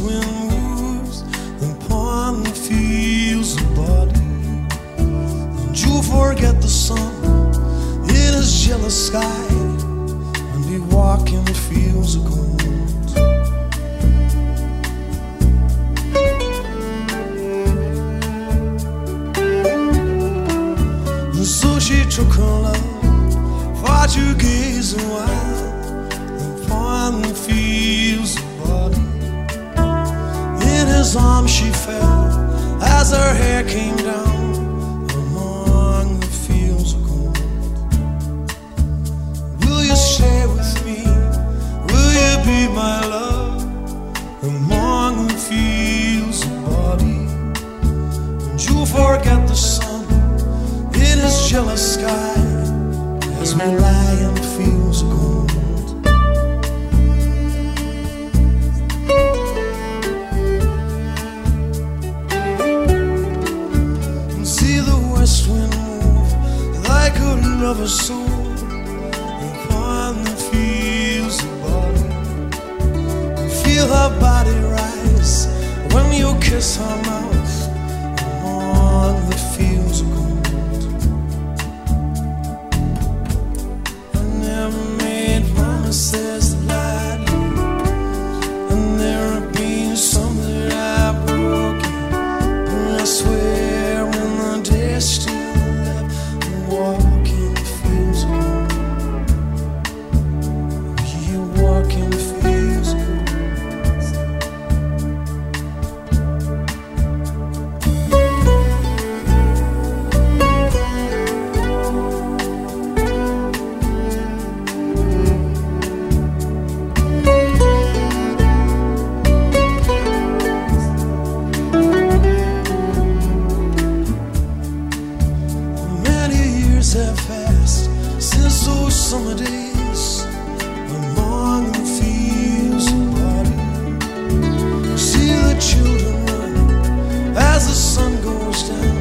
wind moves body. And you forget the sun in a jealous sky and be walking the fields of gold. so she took her love, fields his arms she fell as her hair came down among the fields of gold. Will you stay with me? Will you be my love among the fields of body? And you'll forget the sun in his jealous sky as we lie west wind move like another soul upon the fields body. Feel her body rise when you kiss her mouth Those summer days among the fields of body, see the children as the sun goes down.